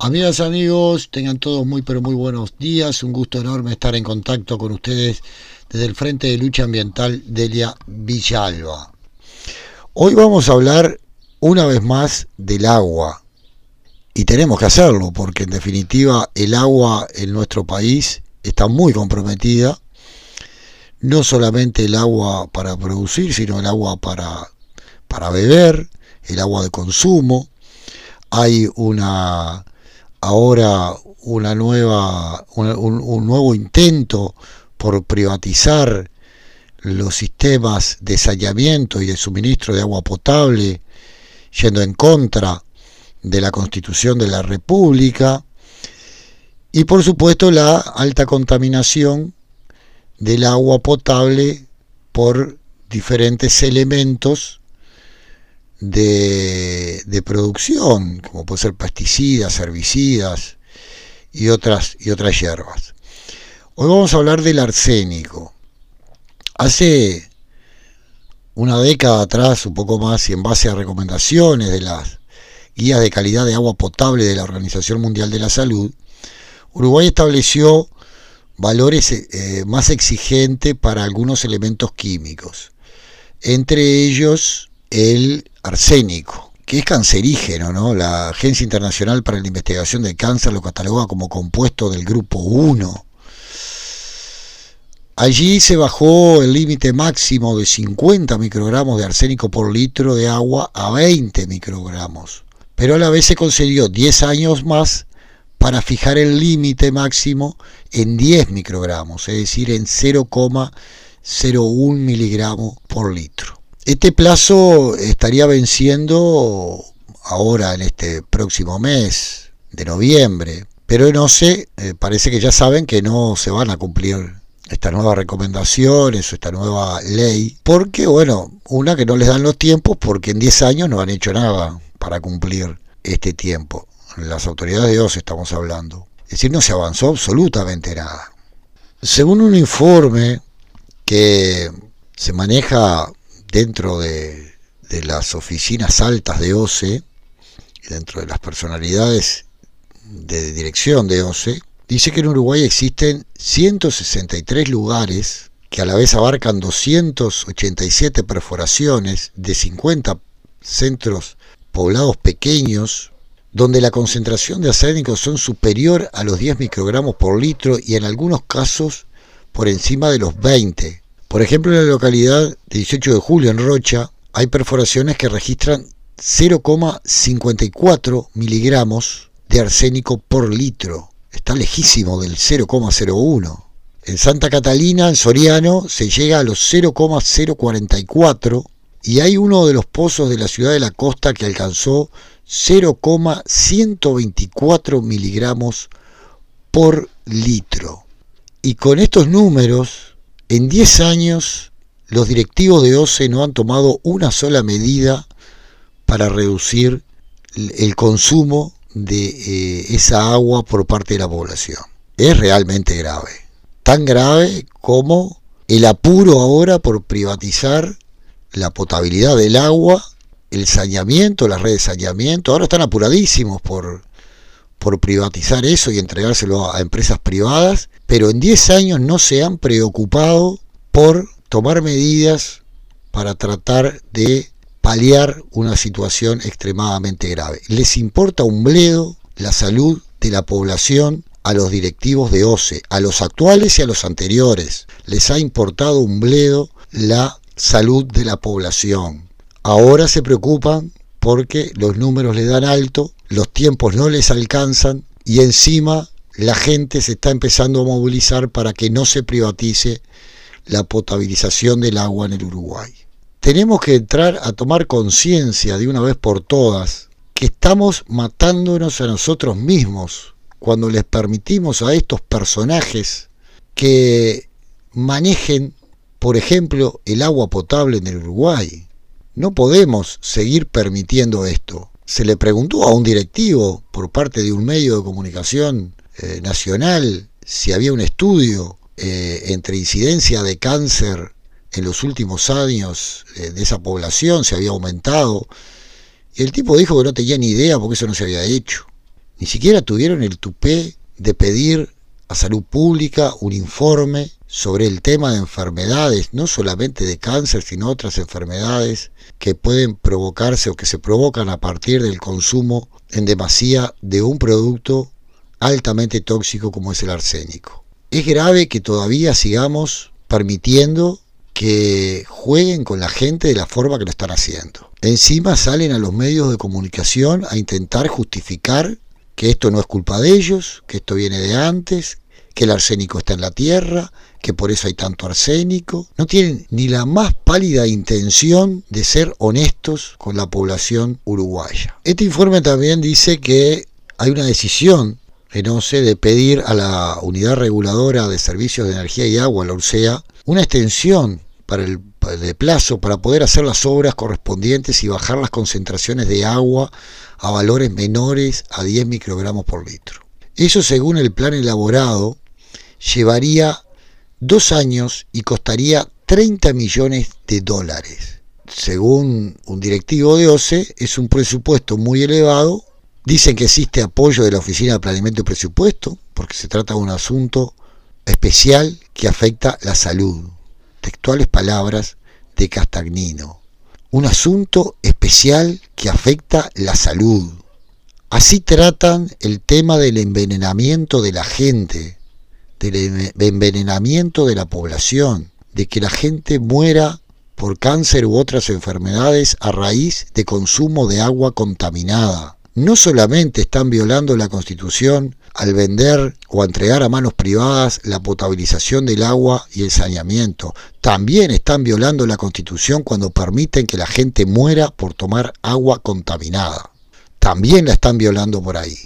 Amigas, amigos, tengan todos muy pero muy buenos días. Un gusto enorme estar en contacto con ustedes desde el Frente de Lucha Ambiental Delia Villalba. Hoy vamos a hablar una vez más del agua. Y tenemos que hacerlo porque en definitiva el agua en nuestro país está muy comprometida. No solamente el agua para producir, sino el agua para, para beber, el agua de consumo. Hay una ahora una nueva, un, nuevo intento por privatizar los sistemas de saneamiento y de suministro de agua potable, yendo en contra de la Constitución de la República, y por supuesto la alta contaminación del agua potable por diferentes elementos de, producción, como puede ser pesticidas, herbicidas y otras, y otras hierbas. Hoy vamos a hablar del arsénico. Hace una década atrás, un poco más, y en base a recomendaciones de las guías de calidad de agua potable de la Organización Mundial de la Salud, Uruguay estableció valores eh, más exigentes para algunos elementos químicos, entre ellos el arsénico, que es cancerígeno, ¿no? La Agencia Internacional para la Investigación del Cáncer lo cataloga como compuesto del grupo 1. Allí se bajó el límite máximo de 50 microgramos de arsénico por litro de agua a 20 microgramos, pero a la vez se concedió 10 años más para fijar el límite máximo en 10 microgramos, es decir, en 0,01 miligramos por litro. Este plazo estaría venciendo ahora en este próximo mes de noviembre, pero no sé, eh, parece que ya saben que no se van a cumplir estas nuevas recomendaciones o esta nueva ley, porque bueno, una que no les dan los tiempos porque en 10 años no han hecho nada para cumplir este tiempo. Las autoridades de OSE estamos hablando. Es decir, no se avanzó absolutamente nada. Según un informe que se maneja dentro de, las oficinas altas de OCE, dentro de las personalidades de dirección de OCE, dice que en Uruguay existen 163 lugares que a la vez abarcan 287 perforaciones de 50 centros poblados pequeños, donde la concentración de arsénico son superior a los 10 microgramos por litro y en algunos casos por encima de los 20 por ejemplo, en la localidad de 18 de julio, en Rocha, hay perforaciones que registran 0,54 miligramos de arsénico por litro. Está lejísimo del 0,01. En Santa Catalina, en Soriano, se llega a los 0,044 y hay uno de los pozos de la ciudad de la costa que alcanzó 0,124 miligramos por litro. Y con estos números en 10 años, los directivos de OCE no han tomado una sola medida para reducir el consumo de eh, esa agua por parte de la población. Es realmente grave. Tan grave como el apuro ahora por privatizar la potabilidad del agua, el saneamiento, las redes de saneamiento. Ahora están apuradísimos por, por privatizar eso y entregárselo a empresas privadas pero en 10 años no se han preocupado por tomar medidas para tratar de paliar una situación extremadamente grave. Les importa un bledo la salud de la población a los directivos de OCE, a los actuales y a los anteriores. Les ha importado un bledo la salud de la población. Ahora se preocupan porque los números le dan alto, los tiempos no les alcanzan y encima la gente se está empezando a movilizar para que no se privatice la potabilización del agua en el Uruguay. Tenemos que entrar a tomar conciencia de una vez por todas que estamos matándonos a nosotros mismos cuando les permitimos a estos personajes que manejen, por ejemplo, el agua potable en el Uruguay. No podemos seguir permitiendo esto. Se le preguntó a un directivo por parte de un medio de comunicación eh, nacional si había un estudio eh, entre incidencia de cáncer en los últimos años eh, de esa población, se había aumentado. Y el tipo dijo que no tenía ni idea porque eso no se había hecho. Ni siquiera tuvieron el tupé de pedir a salud pública un informe sobre el tema de enfermedades, no solamente de cáncer, sino otras enfermedades que pueden provocarse o que se provocan a partir del consumo en demasía de un producto altamente tóxico como es el arsénico. Es grave que todavía sigamos permitiendo que jueguen con la gente de la forma que lo están haciendo. Encima salen a los medios de comunicación a intentar justificar que esto no es culpa de ellos, que esto viene de antes, que el arsénico está en la tierra, que por eso hay tanto arsénico. No tienen ni la más pálida intención de ser honestos con la población uruguaya. Este informe también dice que hay una decisión en OCE de pedir a la Unidad Reguladora de Servicios de Energía y Agua, la URSEA, una extensión para el de plazo para poder hacer las obras correspondientes y bajar las concentraciones de agua a valores menores a 10 microgramos por litro. Eso según el plan elaborado llevaría dos años y costaría 30 millones de dólares. Según un directivo de OCE, es un presupuesto muy elevado. Dicen que existe apoyo de la Oficina de Planeamiento y Presupuesto, porque se trata de un asunto especial que afecta la salud textuales palabras de Castagnino. Un asunto especial que afecta la salud. Así tratan el tema del envenenamiento de la gente, del envenenamiento de la población, de que la gente muera por cáncer u otras enfermedades a raíz de consumo de agua contaminada. No solamente están violando la Constitución al vender o entregar a manos privadas la potabilización del agua y el saneamiento. También están violando la Constitución cuando permiten que la gente muera por tomar agua contaminada. También la están violando por ahí.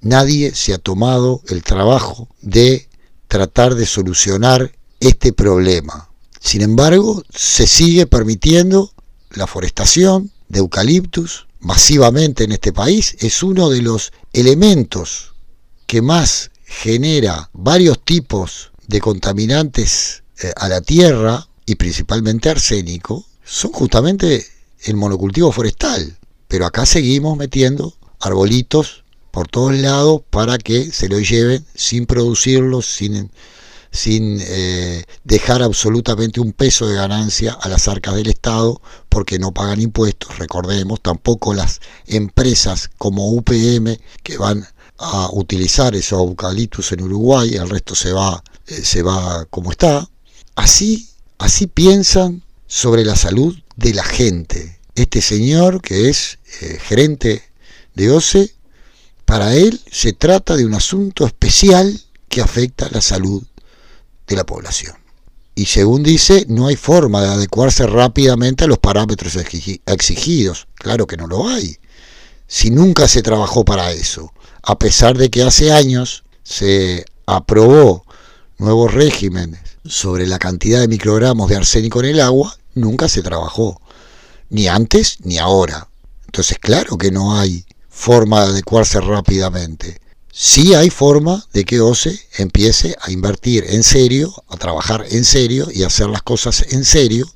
Nadie se ha tomado el trabajo de tratar de solucionar este problema. Sin embargo, se sigue permitiendo la forestación de eucaliptus masivamente en este país. Es uno de los elementos que más genera varios tipos de contaminantes eh, a la tierra y principalmente arsénico son justamente el monocultivo forestal. Pero acá seguimos metiendo arbolitos por todos lados para que se lo lleven sin producirlos, sin, sin eh, dejar absolutamente un peso de ganancia a las arcas del Estado porque no pagan impuestos. Recordemos, tampoco las empresas como UPM que van a utilizar esos eucaliptus en Uruguay, el resto se va, eh, se va como está. Así, así piensan sobre la salud de la gente. Este señor, que es eh, gerente de OCE, para él se trata de un asunto especial que afecta la salud de la población. Y según dice, no hay forma de adecuarse rápidamente a los parámetros exigidos. Claro que no lo hay. Si nunca se trabajó para eso a pesar de que hace años se aprobó nuevos regímenes sobre la cantidad de microgramos de arsénico en el agua, nunca se trabajó, ni antes ni ahora. Entonces, claro que no hay forma de adecuarse rápidamente. Sí hay forma de que OCE empiece a invertir en serio, a trabajar en serio y hacer las cosas en serio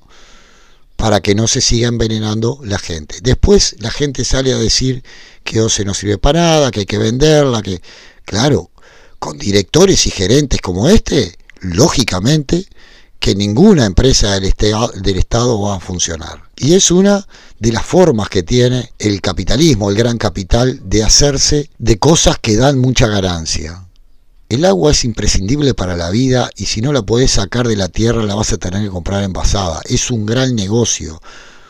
para que no se siga envenenando la gente. Después la gente sale a decir que OCE no sirve para nada, que hay que venderla, que... Claro, con directores y gerentes como este, lógicamente que ninguna empresa del, del Estado va a funcionar. Y es una de las formas que tiene el capitalismo, el gran capital, de hacerse de cosas que dan mucha ganancia. El agua es imprescindible para la vida y si no la podés sacar de la tierra la vas a tener que comprar envasada. Es un gran negocio.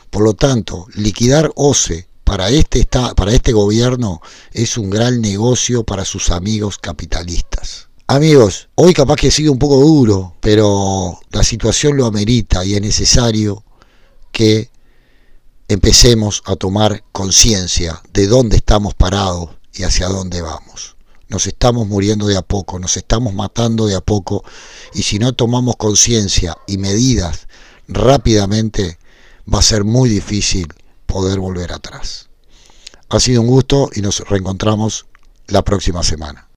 Por lo tanto, liquidar OCE para este, para este gobierno es un gran negocio para sus amigos capitalistas. Amigos, hoy capaz que ha sido un poco duro, pero la situación lo amerita y es necesario que empecemos a tomar conciencia de dónde estamos parados y hacia dónde vamos. nos estamos muriendo de a poco, nos estamos matando de a poco y si no tomamos conciencia y medidas rápidamente va a ser muy difícil poder volver atrás. Ha sido un gusto y nos reencontramos la próxima semana.